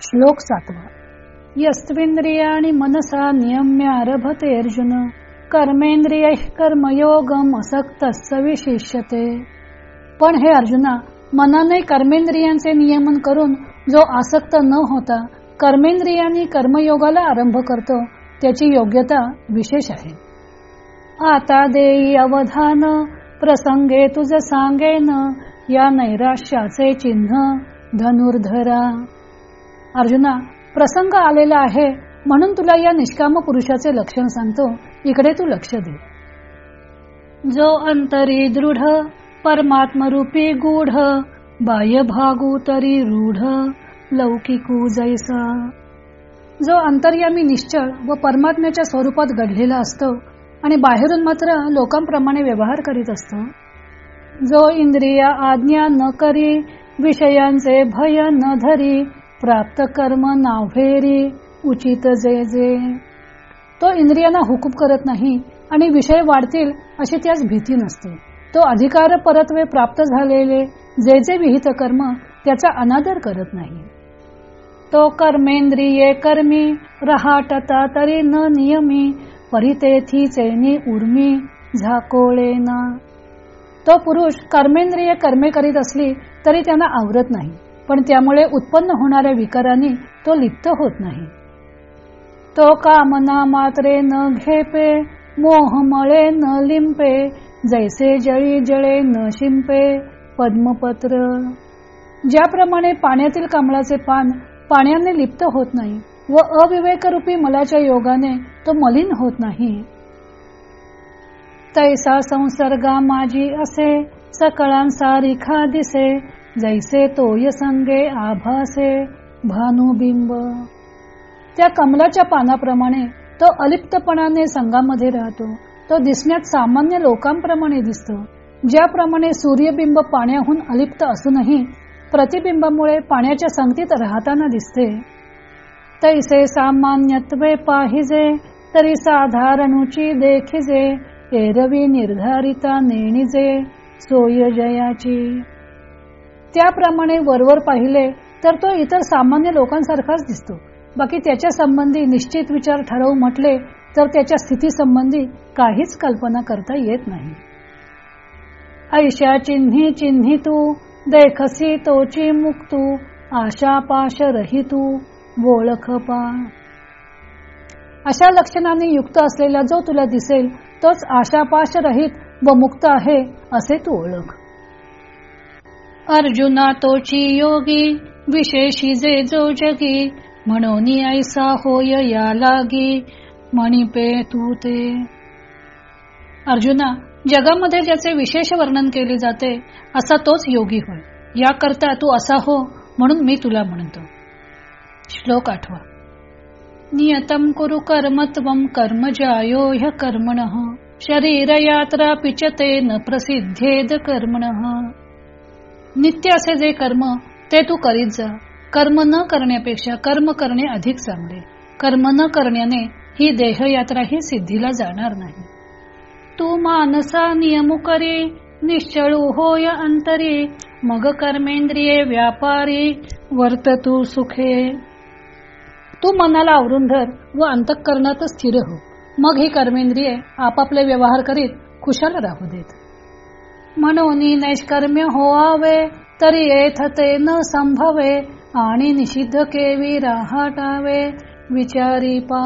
श्लोक सातवा. यस्त्विंद्रियाणी मनसा नियम्य आरभते अर्जुन कर्मेंद्रिय कर्मयोगम असक्त विशिष्यते. पण हे अर्जुना मनाने कर्मेंद्रियांचे नियमन करून जो आसक्त न होता कर्मेंद्रियांनी कर्मयोगाला आरंभ करतो त्याची योग्यता विशेष आहे. आता देई अवधान प्रसंगे तुझ सांगेन या नैराश्याचे चिन्ह धनुर्धरा. अर्जुना प्रसंग आलेला आहे म्हणून तुला या निष्काम पुरुषाचे लक्षण सांगतो. इकडे तू लक्ष दे. जो अंतरी दृढ परमात्मरूपी गूढ बाह्य भागू तरी रूढ लौकिकू जैसा. जो अंतर्यामी निश्चळ व परमात्म्याच्या स्वरूपात घडलेला असतो आणि बाहेरून मात्र लोकांप्रमाणे व्यवहार करीत असतो. जो इंद्रिया आज्ञा न करी विषयांचे भय न धरी प्राप्त कर्म नाव्हेरी उचित जे जे. तो इंद्रियांना हुकूम करत नाही आणि विषय वाढतील अशी त्यास भीती नसते. तो अधिकार परत्वे प्राप्त झालेले जे जे विहित कर्म त्याचा अनादर करत नाही. तो कर्मेंद्रिये कर्मी रहाटता तरी न नियमी परितेथी चैनी उर्मी झाकोळे ना. तो पुरुष कर्मेंद्रिय कर्मे करीत असली तरी त्यांना आवरत नाही. पण त्यामुळे उत्पन्न होणाऱ्या विकाराने तो लिप्त होत नाही. तो कामना मात्रे न घेपे मोहमळे न लिंपे जैसे जळी जळे न शिंपे पद्मपत्र. ज्याप्रमाणे पाण्यातील कमळाचे पान पाण्याने लिप्त होत नाही व अविवेकरूपी मलाच्या योगाने तो मलिन होत नाही. तैसा संसर्गा माझी असे सकळांसारिखा दिसे जैसे तोय संगे आभासे भानुबिंब. त्या कमलाच्या पानाप्रमाणे तो अलिप्तपणाने संघामध्ये राहतो. तो दिसण्यात सामान्य लोकांप्रमाणे दिसतो. ज्याप्रमाणे सूर्यबिंब पाण्याहून अलिप्त असूनही प्रतिबिंबामुळे पाण्याच्या संगतीत राहताना दिसते. तैसे सामान्यत्वे पाहिजे तरी साधारणूची देखिजे एरवी निर्धारिता नेणिजे सोय जयाची. त्याप्रमाणे वरवर पाहिले तर तो इतर सामान्य लोकांसारखाच दिसतो. बाकी त्याच्या संबंधी निश्चित विचार ठरवू म्हटले तर त्याच्या स्थिती संबंधी काहीच कल्पना करता येत नाही. ऐशा चिन्ही चिन्ही तू देखसी तोची मुक्तू आशा पाश रहितू ओळख पा. अशा लक्षणाने युक्त असलेला जो तुला दिसेल तोच आशापाश रहित व मुक्त आहे असे तू ओळख. अर्जुना तोची योगी विशेषी जे जो जगी. म्हणून ऐसा होय या लागी. मणिपे तू ते. अर्जुना जगामध्ये ज्याचे विशेष वर्णन केले जाते असा तोच योगी होय. याकरता तू असा हो म्हणून मी तुला म्हणतो. श्लोक आठवा. नियतम कुरु कर्मत्व कर्म जायो ह्य कर्मण. शरीर यात्रा पिचते न प्रसिद्धेद कर्मण. नित्य असे जे कर्म ते तू करीत जा. कर्म न करण्यापेक्षा कर्म करणे अधिक चांगले. कर्म न करण्याने ही देहयात्रा ही सिद्धीला जाणार नाही. तू मानसा नियम करी निश्चळू होय अंतरी मग कर्मेंद्रिये व्यापारी वर्त तू सुखे. तू मनाला आवरून धर व अंतःकरणातच स्थिर हो. मग ही कर्मेंद्रिये आपापले व्यवहार करीत खुशाल राहू देत. म्हणून नैष्कर्म्य होवावे तरी येथ ते न संभवे आणि निषिद्ध केवी राहाटावे. विचारी पा.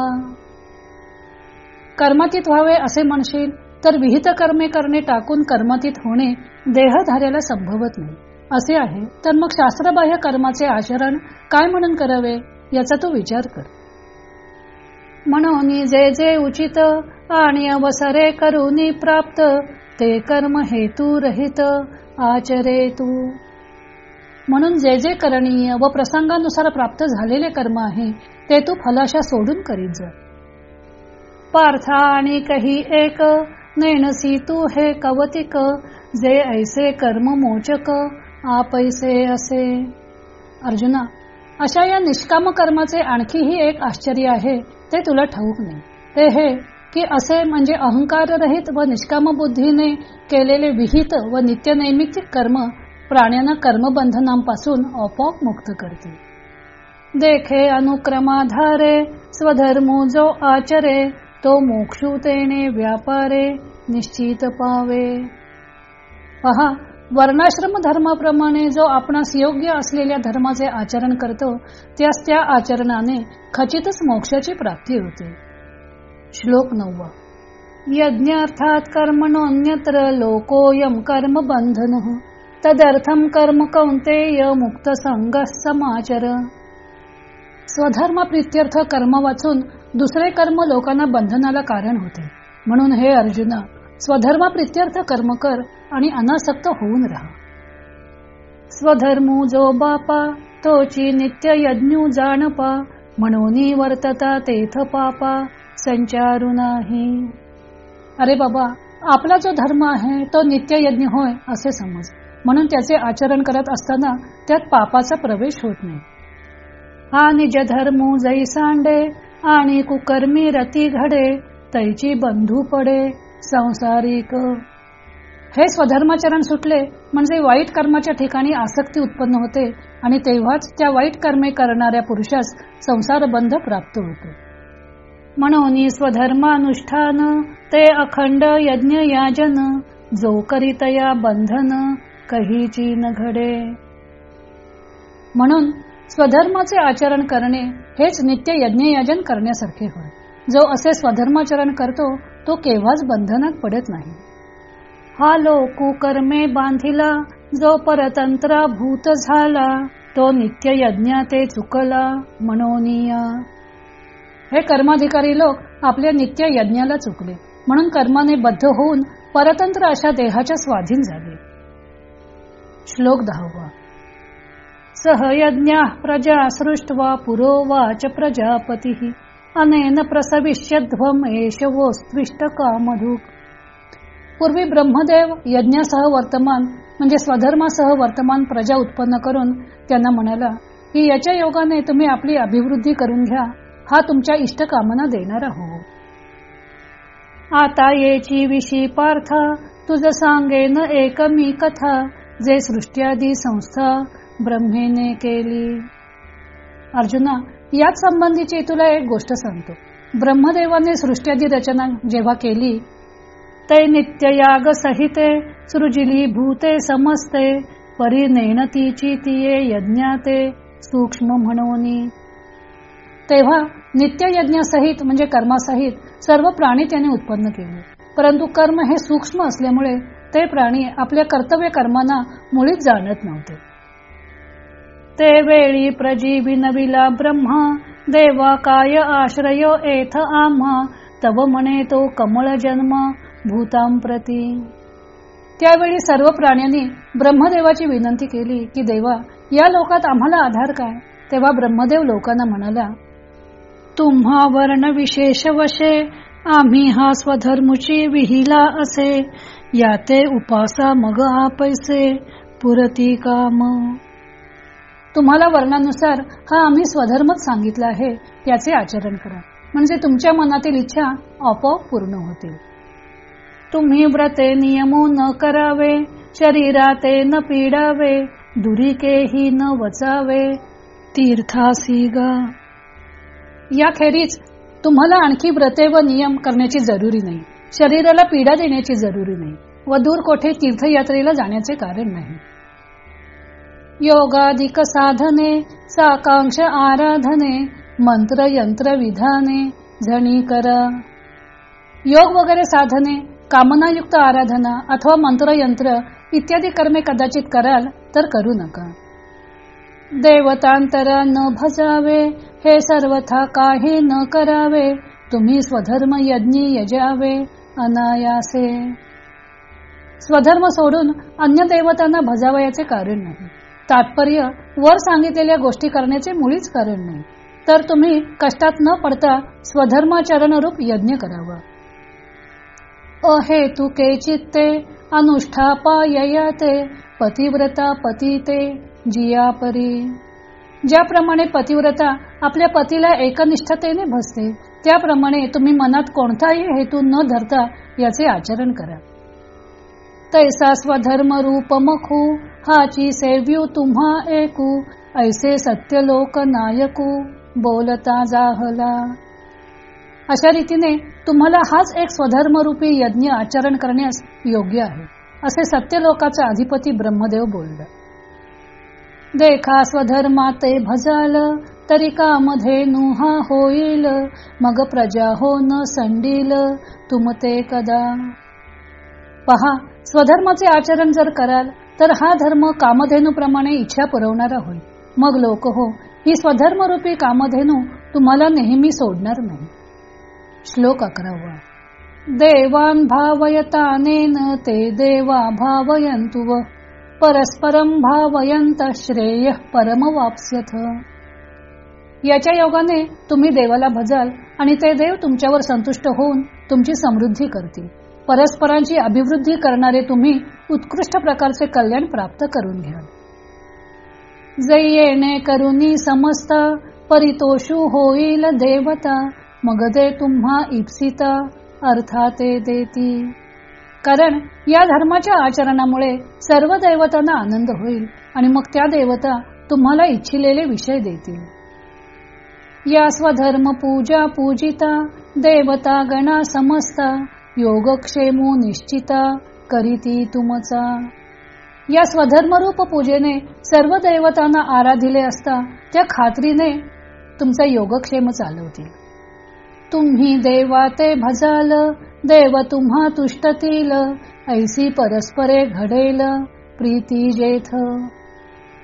कर्मातीत व्हावे असे म्हणशील तर विहित कर्मे करणे टाकून कर्मातीत होणे देहधार्याला संभवत नाही. असे आहे. तर मग शास्त्रबाह्य कर्माचे आचरण काय म्हणून करावे याचा तू विचार कर. म्हणून जे जे उचित आणि अवसरे करून प्राप्त ते कर्म हेतू रहित आचरे तू. म्हणून जे जे करणीय व प्रसंगानुसार प्राप्त झालेले कर्म आहे ते तू फलाशा सोडून करीत जा. पार्था आणि काही एक नेणसी तू हे कवतिक जे ऐसे कर्म मोचक आपैसे असे. अर्जुना अशा या निष्काम कर्माचे आणखीही एक आश्चर्य आहे ते तुला ठाऊक नाही. ते हे की असे म्हणजे अहंकार रहित व निष्काम बुद्धीने केलेले विहित व नित्यनैमित्तिक कर्म प्राण्यांना कर्मबंधनांपासून आपोआप मुक्त करते देखे अनुक्रमाधारे स्वधर्मो जो आचरे तो मोक्षुतेने व्यापारे निश्चित पावे. पहा वर्णाश्रम धर्माप्रमाणे जो आपणास योग्य असलेल्या धर्माचे आचरण करतो त्यास त्या आचरणाने खचितच मोक्षाची प्राप्ती होते. श्लोक नववा. यज्ञार्थात कर्मणोन्यत्र लोकोयम कर्म बंधन तदर्थम कर्म कौंतेय मुक्त संग समाचर. स्वधर्म प्रित्यर्थ कर्म वाचून दुसरे कर्म लोकांना बंधनाला कारण होते. म्हणून हे अर्जुना स्वधर्म प्रित्यर्थ कर्म कर आणि अनासक्त होऊन राहा. स्वधर्मू जो बापा तोची नित्य यज्ञू जाणपा. म्हणून वर्तता तेथ पापा. संचारू नाही. अरे बाबा आपला जो धर्म आहे तो नित्य यज्ञ होय असे समज. म्हणून त्याचे आचरण करत असताना त्यात पापाचा प्रवेश होत नाही. हा निज धर्मू जै सांडे आणि कुकर्मी रती घडे तैची बंधू पडे संसारिक. हे स्वधर्माचरण सुटले म्हणजे वाईट कर्माच्या ठिकाणी आसक्ती उत्पन्न होते आणि तेव्हाच त्या वाईट कर्मे करणाऱ्या पुरुषास संसार बंध प्राप्त होतो. म्हणून स्वधर्मानुष्ठान ते अखंड यज्ञ याजन जो करीतया बंधन कहीची न घडे. म्हणून स्वधर्माचे आचरण करणे हेच नित्य यज्ञयाजन करण्यासारखे होय. जो असे स्वधर्माचरण करतो तो केव्हाच बंधनात पडत नाही. हा लोक कर्मे बांधिला जो परतंत्रा भूत झाला तो नित्य यज्ञाते चुकला मनोनिया. हे कर्माधिकारी लोक आपल्या नित्य यज्ञाला चुकले. म्हणून कर्माने बद्ध होऊन परतंत्र अशा देहाच्या स्वाधीन झाले. श्लोक दहावा. सहयज्ञा प्रजा सृष्ट्वा पुरोवाच प्रजापती. अनेन प्रसविष्यध्वम एशवोस्त्विष्ट कामधुक. पूर्वी ब्रह्मदेव यज्ञासह वर्तमान म्हणजे स्वधर्मासह वर्तमान प्रजा उत्पन्न करून त्यांना म्हणाला की याच्या योगाने तुम्ही आपली अभिवृद्धी करून घ्या हा तुमच्या इष्ट कामना देणार हो आता येची विषी पार्थ तुझ सांगेन एक मी कथा जे सृष्ट्यादी संस्था ब्रह्मेने केली. अर्जुना याच संबंधीची तुला एक गोष्ट सांगतो. ब्रह्मदेवाने सृष्ट्यादी रचना जेव्हा केली ते नित्य याग सहिते सृजिली भूते समजते परी नेणतीची तिये यज्ञाते सूक्ष्म म्हणून. तेव्हा नित्य यज्ञासहित म्हणजे कर्मासहित सर्व प्राणी त्याने उत्पन्न केले. परंतु कर्म हे सूक्ष्म असल्यामुळे ते प्राणी आपल्या कर्तव्य कर्मांना मुळीच जाणत नव्हते. ते वेळी प्रजीविनविला ब्रह्मा देवा काय आश्रय एथ आम्हा तव म्हणे तो कमळ जन्म भूतां प्रती. त्यावेळी सर्व प्राण्यांनी ब्रह्मदेवाची विनंती केली की देवा या लोकात आम्हाला आधार काय? तेव्हा ब्रह्मदेव लोकांना म्हणाला तुम्हा वर्ण विशेष वशे आम्ही हा स्वधर्मची विहिला असे. याते उपासा मग हा पैसे पुरती काम. तुम्हाला वर्णानुसार हा आम्ही स्वधर्मच सांगितला आहे त्याचे आचरण करा. म्हणजे तुमच्या मनातील इच्छा आपोआप पूर्ण होतील. तुम्ही व्रते नियमो न करावे शरीराते न पीडावे दुरिकेही न वचावे तीर्थासी गा याखेरीज तुम्हाला आणखी व्रते व नियम करण्याची जरुरी नाही. शरीराला पीडा देण्याची जरुरी नाही व दूर कोठे तीर्थयात्रेला जाण्याचे कारण नाही. योगाधिक साधने साकांक्ष आराधने मंत्र यंत्र विधाने झणी करा. योग वगैरे साधने कामनायुक्त आराधना अथवा मंत्र यंत्र इत्यादी कर्मे कदाचित कराल तर करू नका. देवतांतर न भजावे हे सर्वथा काही न करावे तुम्ही स्वधर्म यज्ञी यजावे अनायासे. स्वधर्म सोडून अन्य देवतांना भजावयाचे कारण नाही. तात्पर्य वर सांगितलेल्या गोष्टी करण्याचे मुळीच कारण नाही. तर तुम्ही कष्टात न पडता स्वधर्माचरण रूप यज्ञ करावा. अहेतुके चित्ते ते पतिव्रता पतिते. जियापरी. ज्याप्रमाणे पतिव्रता आपल्या पतीला एकनिष्ठतेने भसते त्याप्रमाणे तुम्ही मनात कोणताही हेतू न धरता याचे आचरण करा. तैसा स्वधर्म रूप मखू हाची सेव्यू तुम्हा एकू ऐसे सत्य लोक नायकू बोलता जाहला. अशा रीतीने तुम्हाला हाच एक स्वधर्मरूपी यज्ञ आचरण करण्यास योग्य आहे असे सत्य लोकाचा अधिपती ब्रह्मदेव बोलला. देखा स्वधर्मा ते भजाल तरी कामध्ये नुहा होईल मग प्रजा हो न संडील तुमते कदा. पहा स्वधर्माचे आचरण जर कराल तर हा धर्म कामधेनूप्रमाणे इच्छा पुरवणारा होईल मग लोक हो ही स्वधर्मरूपी कामधेनू तुम्हाला नेहमी सोडणार नाही. श्लोक अकरावा. देवान भावयतानेन ते देवा भावयंतु परस्परम भावयंत श्रेय परम वापस्यथ. याच्या योगाने तुम्ही देवाला भजाल आणि ते देव तुमच्यावर संतुष्ट होऊन तुमची समृद्धी करतील. परस्परांची अभिवृद्धी करणारे तुम्ही उत्कृष्ट प्रकारचे कल्याण प्राप्त करून घ्याल. जयेने करुनी समस्त परितोषू होईल देवता मग दे तुम्हा इप्सिता अर्थाते देती. कारण या धर्माच्या आचरणामुळे सर्व दैवतांना आनंद होईल आणि मग त्या देवता तुम्हाला इच्छिलेले विषय देतील. या स्वधर्म पूजा पूजिता देवता गणा समस्ता योगक्षेमो निश्चिता करीती तुमचा. या स्वधर्मरूप पूजेने सर्व दैवतांना आराधिले असता त्या खात्रीने तुमचा योगक्षेम चालवतील. तुम्ही देवा ते भजाल देव तुम्हा तुष्टतील ऐसी परस्परे घडेल प्रीती जेथ.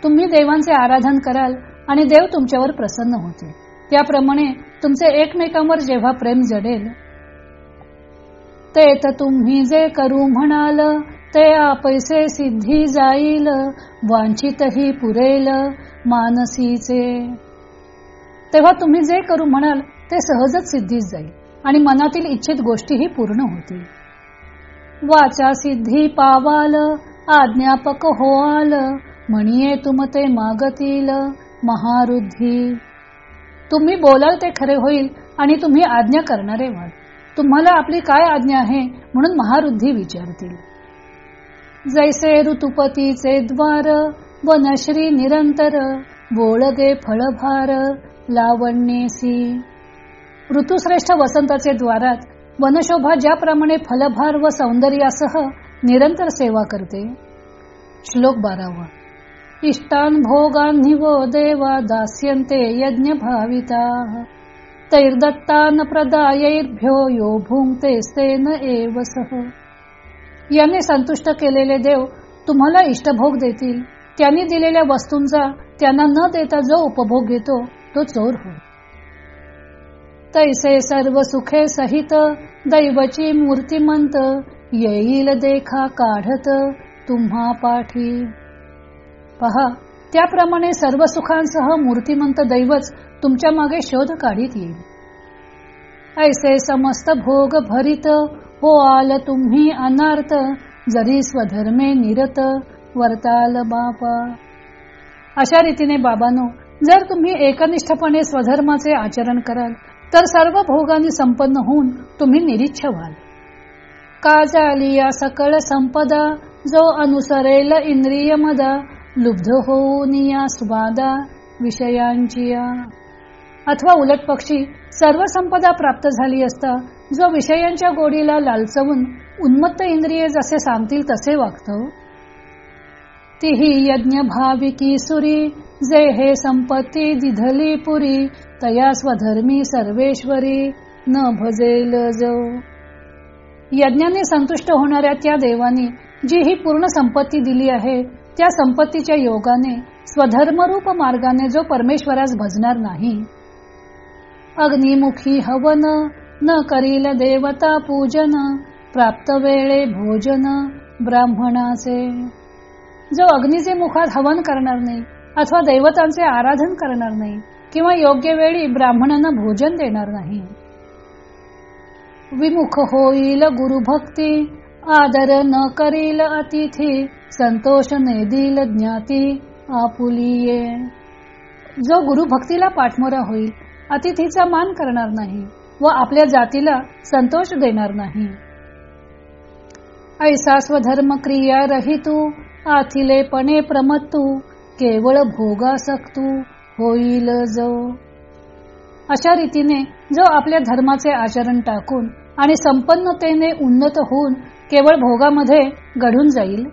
तुम्ही देवांचे आराधन कराल आणि देव तुमच्यावर प्रसन्न होते त्याप्रमाणे तुमचे एकमेकांवर जेव्हा प्रेम जडेल ते तर तुम्ही जे करू म्हणाल ते आपैसे सिद्धी जाईल वांछितही पुरेल मानसीचे. तेव्हा तुम्ही जे करू म्हणाल ते सहजच सिद्धीच जाईल आणि मनातील इच्छित गोष्टीही पूर्ण होतील. वाचा सिद्धी पावाल आज्ञापक होआल म्हणिये तुम ते मागतील महारुद्धी. तुम्ही बोलाल ते खरे होईल आणि तुम्ही आज्ञा करणारे व्हाल. तुम्हाला आपली काय आज्ञा आहे म्हणून महारुद्धी विचारतील. जैसे ऋतुपतीचे द्वार वनश्री निरंतर बोळगे फळभार लावण्येसी. ऋतुश्रेष्ठ वसंताचे द्वारात वनशोभा ज्याप्रमाणे फलभार व सौंदर्यासह निरंतर सेवा करते. श्लोक बारावा. इष्टान व देवा दास्यन्ते यज्ञ भाविता तैर्दत्तान प्रदायैर्भ्यो यो भुंक्तेस्तेन एव सह याने संतुष्ट केलेले देव तुम्हाला इष्टभोग देतील. त्यांनी दिलेल्या वस्तूंचा त्यांना न देता जो उपभोग घेतो तो चोर होईल तैसे सर्व सुखे सहित दैवची मूर्तिमंत येईल देखा काढत तुम्हा पाठी. पहा त्याप्रमाणे सर्व सुखांसह मूर्तिमंत दैवच तुमच्या मागे शोध काढीत येईल. ऐसे समस्त भोग भरित हो आल तुम्ही अनार्थ जरी स्वधर्मे निरत वर्ताल बापा. अशा रीतीने बाबानो जर तुम्ही एकनिष्ठपणे स्वधर्माचे आचरण कराल तर सर्व भोगाने संपन्न होऊन तुम्ही निरीच्छ व्हाल. काजाली या सकळ संपदा जो अनुसरेल इंद्रिय मदा लुब्ध होऊन या स्वादा विषयांची अथवा उलट पक्षी सर्व संपदा प्राप्त झाली असता जो विषयांच्या गोडीला लालचवून उन्मत्त इंद्रिये जसे सांगतील तसे वागतो? तीही यज्ञ भाविकी सुरी जे हे संपत्ती दिधली पुरी तया स्वधर्मी सर्वेश्वरी न भजेल जो. यज्ञाने संतुष्ट होणाऱ्या त्या देवानी जी ही पूर्ण संपत्ती दिली आहे त्या संपत्तीच्या योगाने स्वधर्मरूप मार्गाने जो परमेश्वरास भजणार नाही. अग्निमुखी हवन न करील देवता पूजन प्राप्त वेळे भोजन ब्राह्मणाचे. जो अग्नीचे मुखात हवन करणार नाही अथवा देवतांचे आराधन करणार नाही किंवा योग्य वेळी ब्राह्मणांना भोजन देणार नाही. विमुख होईल गुरुभक्ती आदर न करील अतिथी संतोष ने दिल ज्ञाती आपुलिये. जो गुरुभक्तीला पाठमोरा होईल अतिथीचा मान करणार नाही व आपल्या जातीला संतोष देणार नाही. ऐसा स्वधर्म क्रिया रहितू आथिलेपणे प्रमत्तू केवळ भोगासक्तू होईल जो. अशा रीतीने जो आपल्या धर्माचे आचरण टाकून आणि संपन्नतेने उन्नत होऊन केवळ भोगामध्ये घडून जाईल.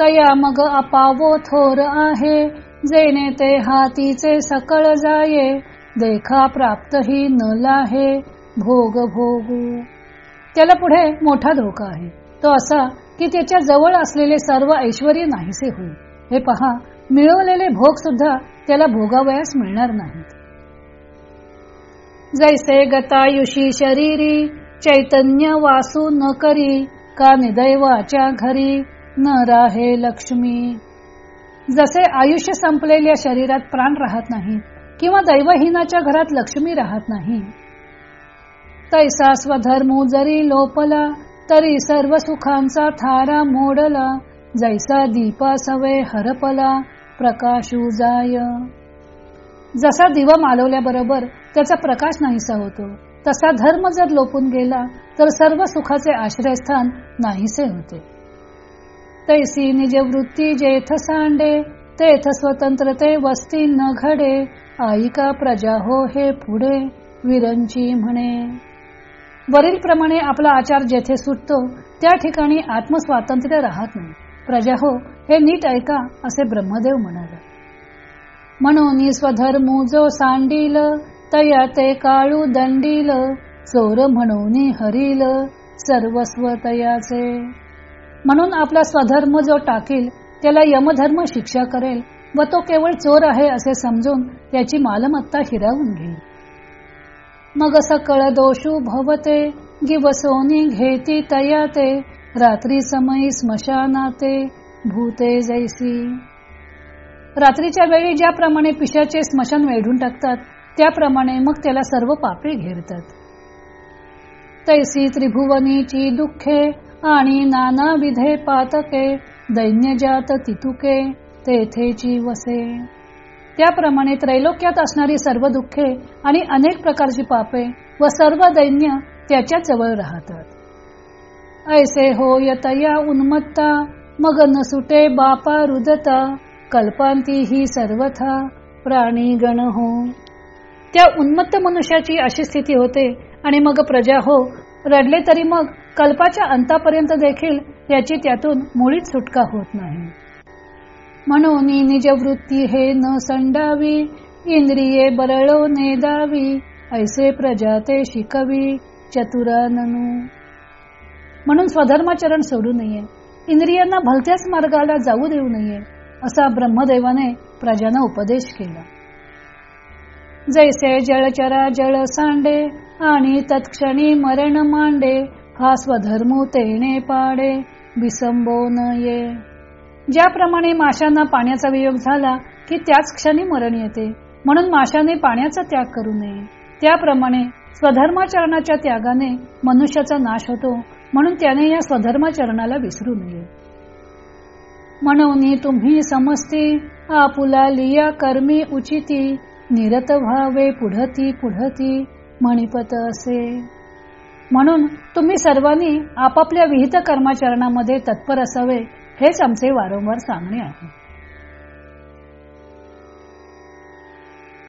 तया मग अपावो थोर आहे जेणे ते हातीचे सकळ जाये देखा प्राप्त ही न लाहे भोग भोगू. त्याला पुढे मोठा धोका आहे. तो असा की त्याच्याजवळ असलेले सर्व ऐश्वर नाहीसे होईल. हे पहा मिळवलेले भोग सुद्धा त्याला भोगावयास मिळणार नाहीत. जैसे गतायुषी शरीरी चैतन्य वासू न करी का निदैवाच्या घरी न राहे लक्ष्मी. जसे आयुष्य संपलेल्या शरीरात प्राण राहत नाही किंवा दैवहीनाच्या घरात लक्ष्मी राहत नाही तैसा स्वधर्मू जरी लोपला तरी सर्व सुखांचा थारा मोडला जैसा दीपा सवे हरपला प्रकाश उजाय. जसा दिवा मालवल्याबरोबर त्याचा प्रकाश नाहीसा होतो तसा धर्म जर लोपून गेला तर सर्व सुखाचे आश्रयस्थान नाहीसे होते. तैसी निज वृत्ती जेथ सांडे तेथ स्वतंत्रते वस्ती न घडे आईका प्रजा हो हे पुढे विरंची म्हणे. वरील प्रमाणे आपला आचार जेथे सुटतो त्या ठिकाणी आत्मस्वातंत्र्य राहत नाही. प्रजा हो हे नीट ऐका असे ब्रह्मदेव म्हणाले. म्हणून स्वधर्मू जो सांडील तया ते काळू दंडील चोर म्हणून हरिल सर्वस्व तयाचे. म्हणून आपला स्वधर्म जो टाकील त्याला यमधर्म शिक्षा करेल व तो केवळ चोर आहे असे समजून त्याची मालमत्ता हिरावून घेईल. मग सकळ दोषू भवते गिवसोनी घेती तयाते रात्री समयी स्मशानाते भूते जैसी. रात्रीच्या वेळी ज्याप्रमाणे पिशाचे स्मशान वेढून टाकतात त्याप्रमाणे मग त्याला सर्व पापे घेरतात. तैसी त्रिभुवनीची दुःखे आणि नाना विधे पातके दैन्यजात तितुके तेथेची वसे. त्याप्रमाणे त्रैलोक्यात असणारी सर्व दुःखे आणि अनेक प्रकारची पापे व सर्व दैन्य त्याच्याजवळ राहतात. ऐसे हो यतया उन्मत्ता मग न सुटे बापा रुदता कल्पांती ही सर्वथा प्राणी गण हो. त्या उन्मत्त मनुष्याची अशी स्थिती होते आणि मग प्रजा हो. रडले तरी मग कल्पाच्या अंतापर्यंत देखील याची त्यातून मुळीच सुटका होत नाही. म्हणून निज वृत्ती हे न संडावी इंद्रिये बरळो नेदावी ऐसे प्रजा ते शिकवी चतुराननू. म्हणून स्वधर्माचरण सोडू नये. इंद्रियांना भलत्याच मार्गाला जाऊ देऊ नये असा ब्रह्मदेवाने प्रजांना उपदेश केला. जैसे जळचरा जळ सांडे आणि तत्क्षणी मरण मांडे हा स्वधर्म तेणे पाडे विसंबो न ये. ज्याप्रमाणे माशांना पाण्याचा वियोग झाला की त्याच क्षणी मरण येते. म्हणून माशाने पाण्याचा त्याग करू नये. त्याप्रमाणे स्वधर्माचरणाच्या त्यागाने मनुष्याचा नाश होतो म्हणून त्याने या स्वधर्माचरणाला विसरू नये. म्हणून तुम्ही समजती आपुला लिया कर्मी उचिती निरत व्हावे पुढती पुढती मणिपत असे. म्हणून तुम्ही सर्वांनी आपापल्या विहित कर्माचरणामध्ये तत्पर असावे हेच आमचे वारंवार सांगणे आहे.